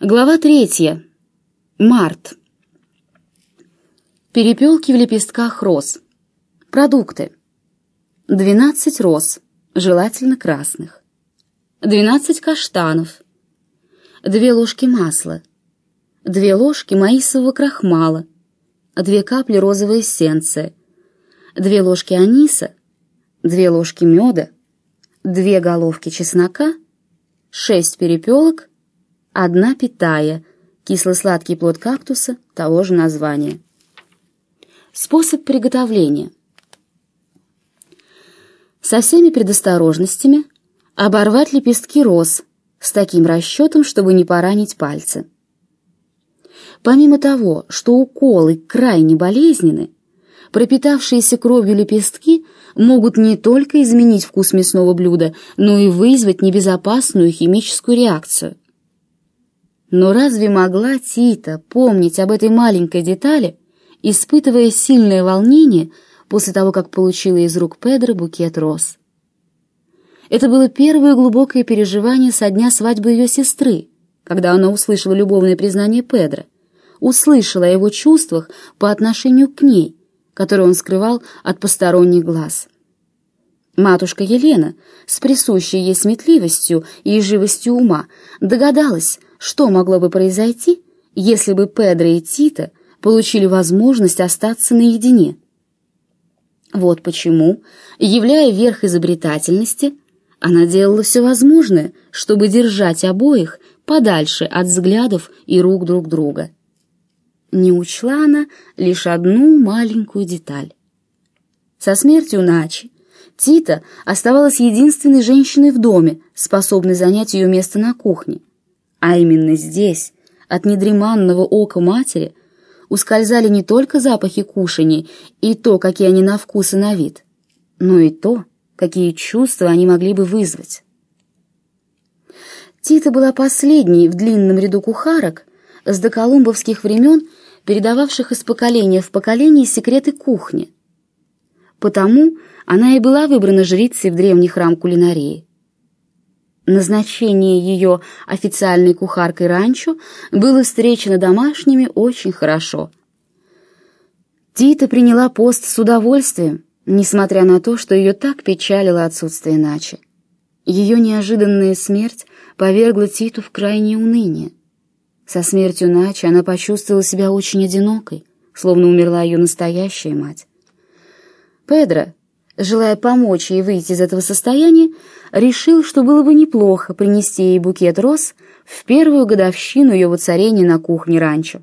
Глава третья. Март. Перепелки в лепестках роз. Продукты. 12 роз, желательно красных. 12 каштанов. 2 ложки масла. 2 ложки маисового крахмала. 2 капли розовой эссенции. 2 ложки аниса. 2 ложки меда. 2 головки чеснока. 6 перепелок одна питая, кисло-сладкий плод кактуса того же названия. Способ приготовления. Со всеми предосторожностями оборвать лепестки роз с таким расчетом, чтобы не поранить пальцы. Помимо того, что уколы крайне болезненны, пропитавшиеся кровью лепестки могут не только изменить вкус мясного блюда, но и вызвать небезопасную химическую реакцию – но разве могла Тита помнить об этой маленькой детали, испытывая сильное волнение после того, как получила из рук Педро букет роз? Это было первое глубокое переживание со дня свадьбы ее сестры, когда она услышала любовное признание Педро, услышала о его чувствах по отношению к ней, которые он скрывал от посторонних глаз. Матушка Елена, с присущей ей сметливостью и живостью ума, догадалась, что могло бы произойти, если бы Педро и Тита получили возможность остаться наедине? Вот почему, являя верх изобретательности, она делала все возможное, чтобы держать обоих подальше от взглядов и рук друг друга. Не учла она лишь одну маленькую деталь. Со смертью Начи Тита оставалась единственной женщиной в доме, способной занять ее место на кухне, а именно здесь, от недреманного ока матери, ускользали не только запахи кушаний и то, какие они на вкус и на вид, но и то, какие чувства они могли бы вызвать. Тита была последней в длинном ряду кухарок с доколумбовских времен, передававших из поколения в поколение секреты кухни. Потому она и была выбрана жрицей в древний храм кулинарии. Назначение ее официальной кухаркой ранчо было встречено домашними очень хорошо. Тита приняла пост с удовольствием, несмотря на то, что ее так печалило отсутствие Начи. Ее неожиданная смерть повергла Титу в крайнее уныние. Со смертью Начи она почувствовала себя очень одинокой, словно умерла ее настоящая мать. Педро, желая помочь ей выйти из этого состояния, решил, что было бы неплохо принести ей букет роз в первую годовщину ее воцарения на кухне ранчо.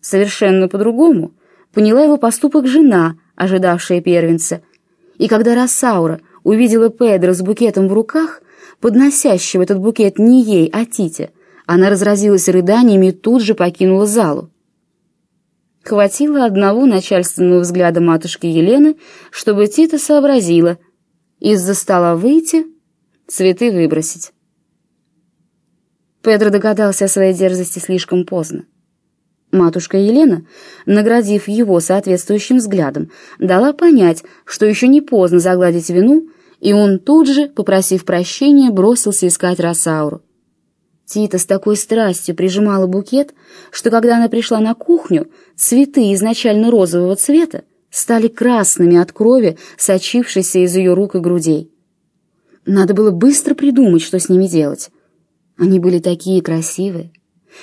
Совершенно по-другому поняла его поступок жена, ожидавшая первенца, и когда Рассаура увидела Педро с букетом в руках, подносящего этот букет не ей, а Тите, она разразилась рыданиями и тут же покинула залу. Хватило одного начальственного взгляда матушки Елены, чтобы Тита сообразила, из-за стола выйти, цветы выбросить. Педро догадался о своей дерзости слишком поздно. Матушка Елена, наградив его соответствующим взглядом, дала понять, что еще не поздно загладить вину, и он тут же, попросив прощения, бросился искать Росауру. Тита с такой страстью прижимала букет, что когда она пришла на кухню, цветы изначально розового цвета стали красными от крови, сочившейся из ее рук и грудей. Надо было быстро придумать, что с ними делать. Они были такие красивые.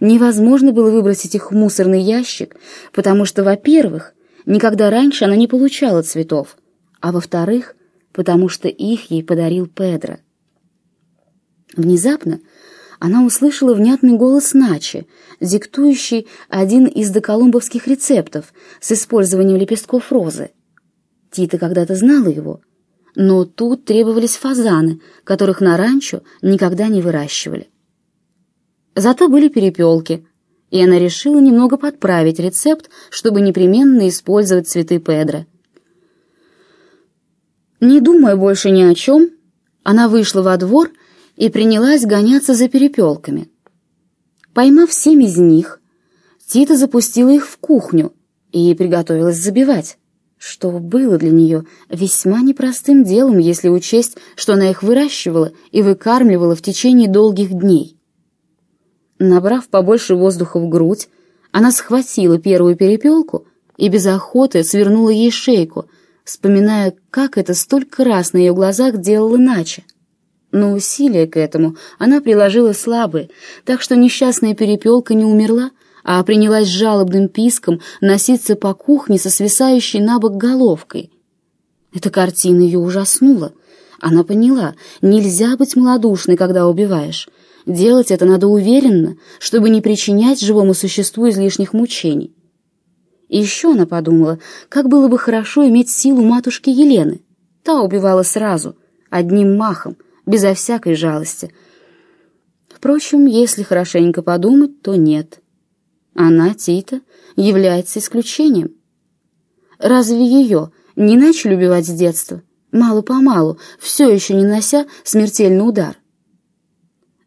Невозможно было выбросить их в мусорный ящик, потому что, во-первых, никогда раньше она не получала цветов, а во-вторых, потому что их ей подарил Педро. Внезапно она услышала внятный голос Начи, диктующий один из доколумбовских рецептов с использованием лепестков розы. Тита когда-то знала его, но тут требовались фазаны, которых на ранчо никогда не выращивали. Зато были перепелки, и она решила немного подправить рецепт, чтобы непременно использовать цветы Педро. Не думая больше ни о чем, она вышла во двор и принялась гоняться за перепелками. Поймав семь из них, Тита запустила их в кухню и приготовилась забивать, что было для нее весьма непростым делом, если учесть, что она их выращивала и выкармливала в течение долгих дней. Набрав побольше воздуха в грудь, она схватила первую перепелку и без охоты свернула ей шейку, вспоминая, как это столько раз на ее глазах делал иначе. Но усилия к этому она приложила слабые, так что несчастная перепелка не умерла, а принялась жалобным писком носиться по кухне со свисающей на бок головкой. Эта картина ее ужаснула. Она поняла, нельзя быть малодушной, когда убиваешь. Делать это надо уверенно, чтобы не причинять живому существу излишних мучений. И еще она подумала, как было бы хорошо иметь силу матушки Елены. Та убивала сразу, одним махом, безо всякой жалости. Впрочем, если хорошенько подумать, то нет. Она, Тита, является исключением. Разве ее не начали убивать с детства, мало-помалу, все еще не нося смертельный удар?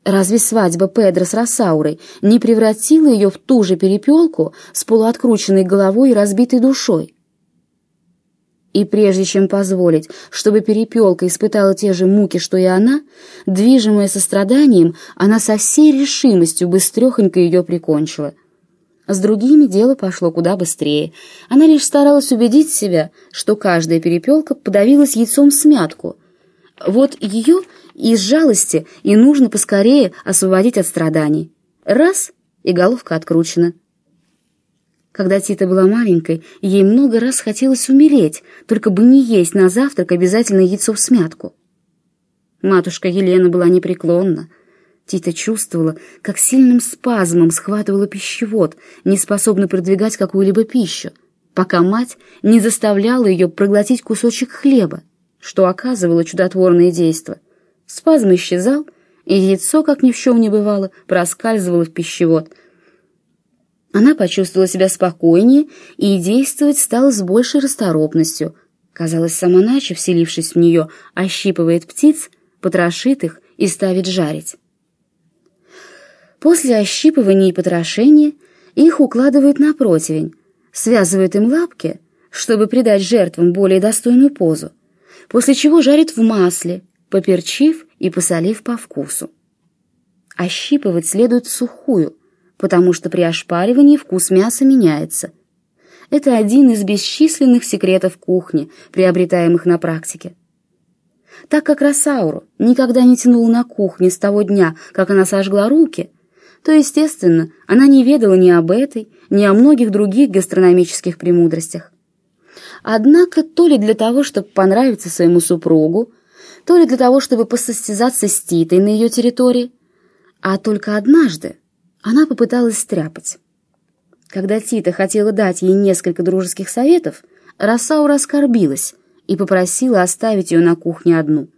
Разве свадьба Педро с Росаурой не превратила ее в ту же перепелку с полуоткрученной головой и разбитой душой? И прежде чем позволить, чтобы перепелка испытала те же муки, что и она, движимая состраданием, она со всей решимостью быстрехонько ее прикончила. С другими дело пошло куда быстрее. Она лишь старалась убедить себя, что каждая перепелка подавилась яйцом смятку. Вот ее из жалости и нужно поскорее освободить от страданий. Раз — и головка откручена. Когда Тита была маленькой, ей много раз хотелось умереть, только бы не есть на завтрак обязательно яйцо в смятку. Матушка Елена была непреклонна. Тита чувствовала, как сильным спазмом схватывала пищевод, не способна продвигать какую-либо пищу, пока мать не заставляла ее проглотить кусочек хлеба, что оказывало чудотворное действие. Спазм исчезал, и яйцо, как ни в чем не бывало, проскальзывало в пищевод. Она почувствовала себя спокойнее и действовать стала с большей расторопностью. Казалось, сама ночь, вселившись в нее, ощипывает птиц, потрошит их и ставит жарить. После ощипывания и потрошения их укладывают на противень, связывают им лапки, чтобы придать жертвам более достойную позу, после чего жарят в масле, поперчив и посолив по вкусу. Ощипывать следует сухую, потому что при ошпаривании вкус мяса меняется. Это один из бесчисленных секретов кухни, приобретаемых на практике. Так как Росауру никогда не тянула на кухне с того дня, как она сожгла руки, то, естественно, она не ведала ни об этой, ни о многих других гастрономических премудростях. Однако то ли для того, чтобы понравиться своему супругу, то ли для того, чтобы посостязаться с Титой на ее территории, а только однажды она попыталась стряпать. Когда Тита хотела дать ей несколько дружеских советов, Росаура оскорбилась и попросила оставить ее на кухне одну.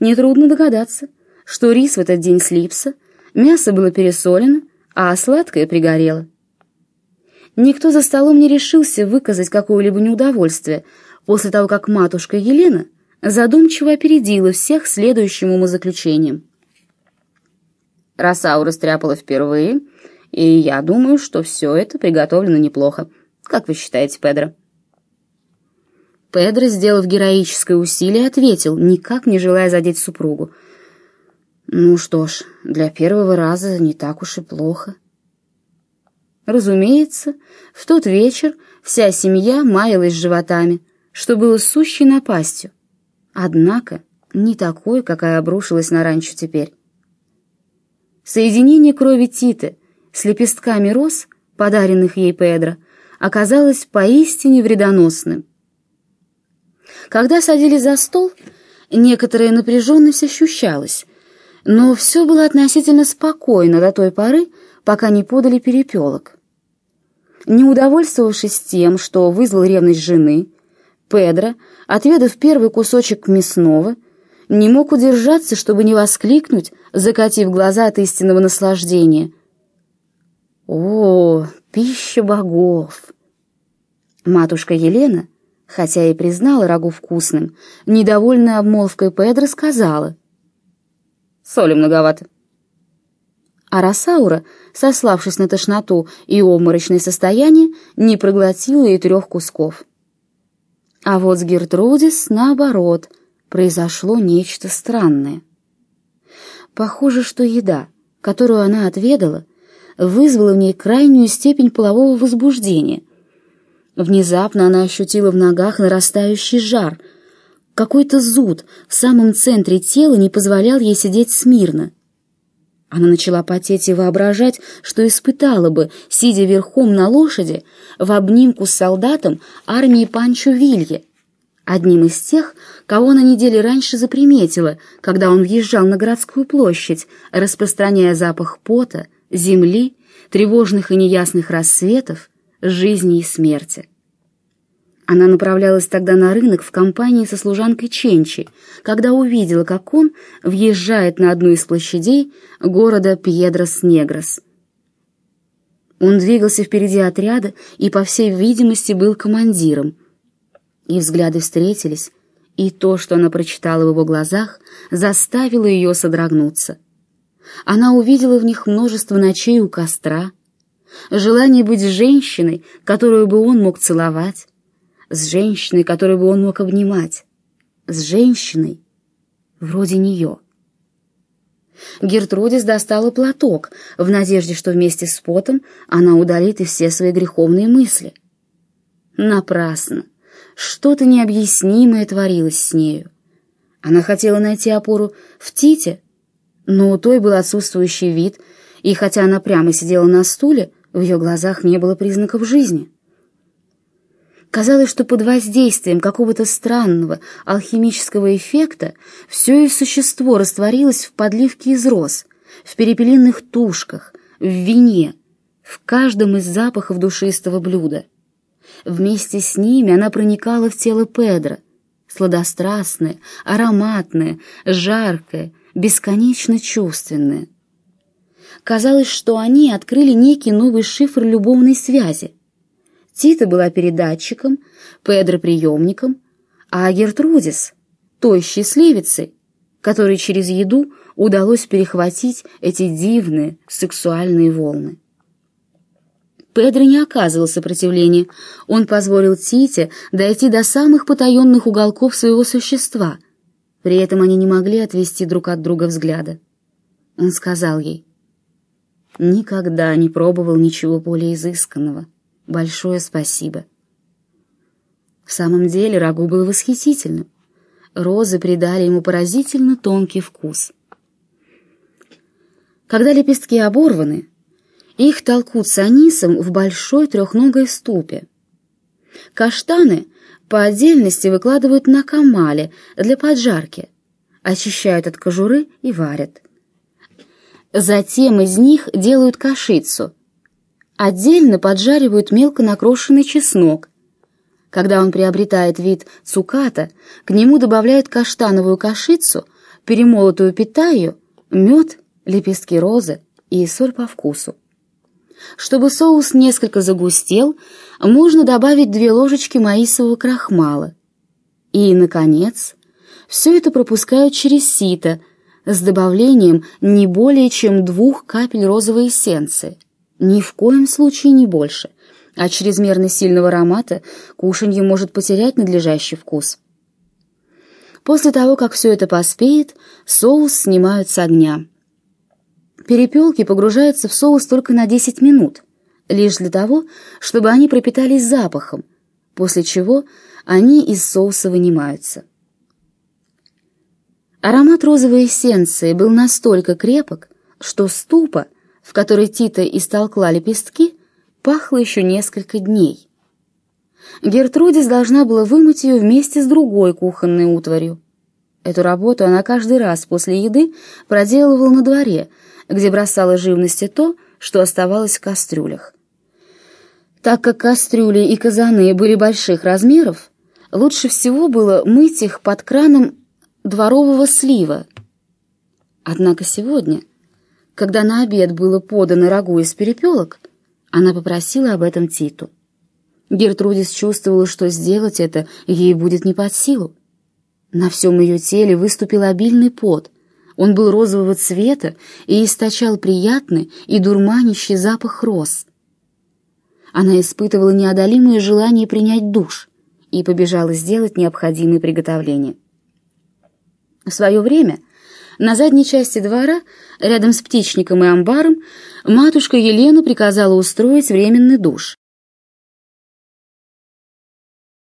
Нетрудно догадаться, что рис в этот день слипся, мясо было пересолено, а сладкое пригорело. Никто за столом не решился выказать какое-либо неудовольствие после того, как матушка Елена задумчиво опередила всех следующим умозаключением. Росаура стряпала впервые, и я думаю, что все это приготовлено неплохо. Как вы считаете, Педро? Педро, сделав героическое усилие, ответил, никак не желая задеть супругу. «Ну что ж, для первого раза не так уж и плохо». Разумеется, в тот вечер вся семья маялась животами, что было сущей напастью. Однако не такой, какая обрушилась на ранчо теперь. Соединение крови Титы с лепестками роз, подаренных ей Педро, оказалось поистине вредоносным. Когда садились за стол, некоторая напряженность ощущалась, но все было относительно спокойно до той поры, пока не подали перепелок. Не удовольствовавшись тем, что вызвал ревность жены, Педро, отведав первый кусочек мясного, не мог удержаться, чтобы не воскликнуть, закатив глаза от истинного наслаждения. «О, пища богов!» Матушка Елена, хотя и признала рагу вкусным, недовольная обмолвкой Педро сказала. «Соли многовато». А Росаура, сославшись на тошноту и обморочное состояние, не проглотила и трех кусков. А вот с Гертрудис, наоборот, произошло нечто странное. Похоже, что еда, которую она отведала, вызвало в ней крайнюю степень полового возбуждения. Внезапно она ощутила в ногах нарастающий жар. Какой-то зуд в самом центре тела не позволял ей сидеть смирно. Она начала потеть и воображать, что испытала бы, сидя верхом на лошади, в обнимку с солдатом армии Панчо Вилье, одним из тех, кого на неделе раньше заприметила, когда он въезжал на городскую площадь, распространяя запах пота, земли, тревожных и неясных рассветов, жизни и смерти. Она направлялась тогда на рынок в компании со служанкой Ченчи, когда увидела, как он въезжает на одну из площадей города Пьедрос-Негрос. Он двигался впереди отряда и, по всей видимости, был командиром. И взгляды встретились, и то, что она прочитала в его глазах, заставило ее содрогнуться. Она увидела в них множество ночей у костра, желание быть женщиной, которую бы он мог целовать, с женщиной, которую бы он мог обнимать, с женщиной вроде нее. Гертрудис достала платок в надежде, что вместе с потом она удалит и все свои греховные мысли. Напрасно. Что-то необъяснимое творилось с нею. Она хотела найти опору в Тите, но у той был отсутствующий вид, и хотя она прямо сидела на стуле, в ее глазах не было признаков жизни. Казалось, что под воздействием какого-то странного алхимического эффекта все ее существо растворилось в подливке из роз, в перепелиных тушках, в вине, в каждом из запахов душистого блюда. Вместе с ними она проникала в тело Педро, сладострастное, ароматное, жаркое, бесконечно чувственное. Казалось, что они открыли некий новый шифр любовной связи. Тита была передатчиком, Педро — приемником, а Гертрудис — той счастливицей, которой через еду удалось перехватить эти дивные сексуальные волны. Педро не оказывал сопротивления, он позволил Тите дойти до самых потаенных уголков своего существа — при этом они не могли отвести друг от друга взгляда. Он сказал ей, «Никогда не пробовал ничего более изысканного. Большое спасибо». В самом деле рагу было восхитительным. Розы придали ему поразительно тонкий вкус. Когда лепестки оборваны, их толкут с в большой трехногой ступе. Каштаны по отдельности выкладывают на камале для поджарки, очищают от кожуры и варят. Затем из них делают кашицу. Отдельно поджаривают мелко накрошенный чеснок. Когда он приобретает вид цуката, к нему добавляют каштановую кашицу, перемолотую питаю, мед, лепестки розы и соль по вкусу. Чтобы соус несколько загустел, можно добавить две ложечки маисового крахмала. И, наконец, все это пропускают через сито с добавлением не более чем двух капель розовой эссенции. Ни в коем случае не больше. А чрезмерно сильного аромата кушанье может потерять надлежащий вкус. После того, как все это поспеет, соус снимают с огня. Перепелки погружаются в соус только на 10 минут, лишь для того, чтобы они пропитались запахом, после чего они из соуса вынимаются. Аромат розовой эссенции был настолько крепок, что ступа, в которой Тита истолкла лепестки, пахла еще несколько дней. Гертрудис должна была вымыть ее вместе с другой кухонной утварью. Эту работу она каждый раз после еды проделывала на дворе, где бросала живности то, что оставалось в кастрюлях. Так как кастрюли и казаны были больших размеров, лучше всего было мыть их под краном дворового слива. Однако сегодня, когда на обед было подано рагу из перепелок, она попросила об этом Титу. Гертрудис чувствовала, что сделать это ей будет не под силу. На всем ее теле выступил обильный пот, он был розового цвета и источал приятный и дурманящий запах роз. Она испытывала неодолимое желание принять душ и побежала сделать необходимые приготовления. В свое время На задней части двора, рядом с птичником и амбаром, матушка Елена приказала устроить временный душ.